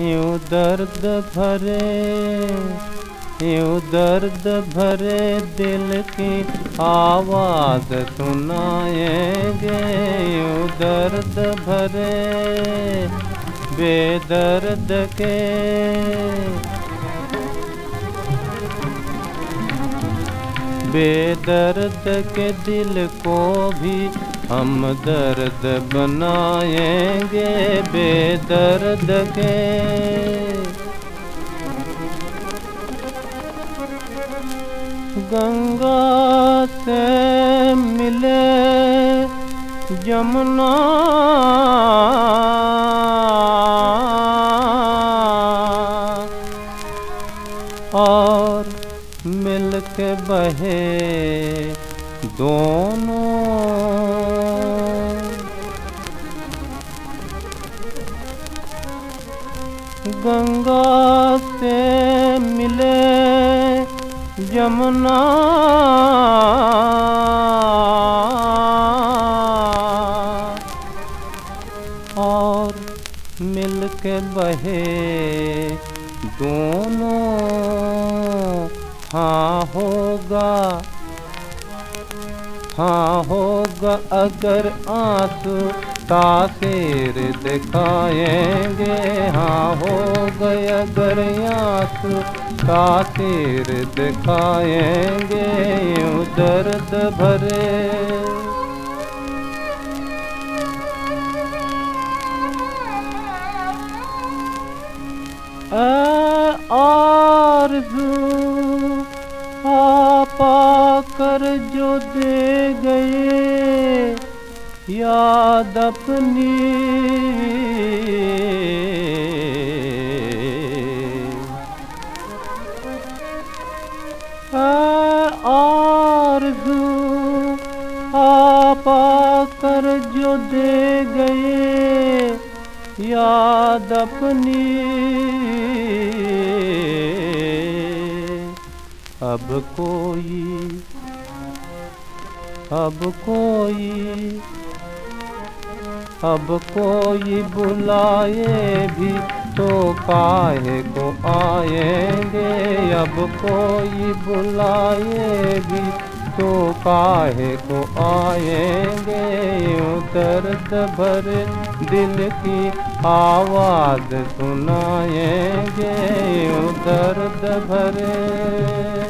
यूँ दर्द भरे, यूँ दर्द भरे दिल की आवाज़ सुनाएँगे। यूँ दर्द भरे, बेदर्द के। बेदर्द के दिल को भी हम दर्द बनाएँगे बेदर्द के। गंगा से मिले जमुना और मिल के बहे दोनों गंगा से मिले जमुना और मिल के बहे दोनों। हाँ होगा हाँ होगा अगर आँसू तासीर दिखाएँगे। हाँ हो गए अगर आँसू तासीर दिखाएँगे, यूँ दर्द भरे। आरज़ू आपा कर जो दे याद अपनी। आरज़ू आपा कर जो दे गए याद अपनी। अब कोई अब कोई अब कोई बुलाए भी तो काहे को आएँगे? अब कोई बुलाए भी तो काहे को आएँगे? यूँ दर्द भरे दिल की आवाज़ सुनाएँगे। यूँ दर्द भरे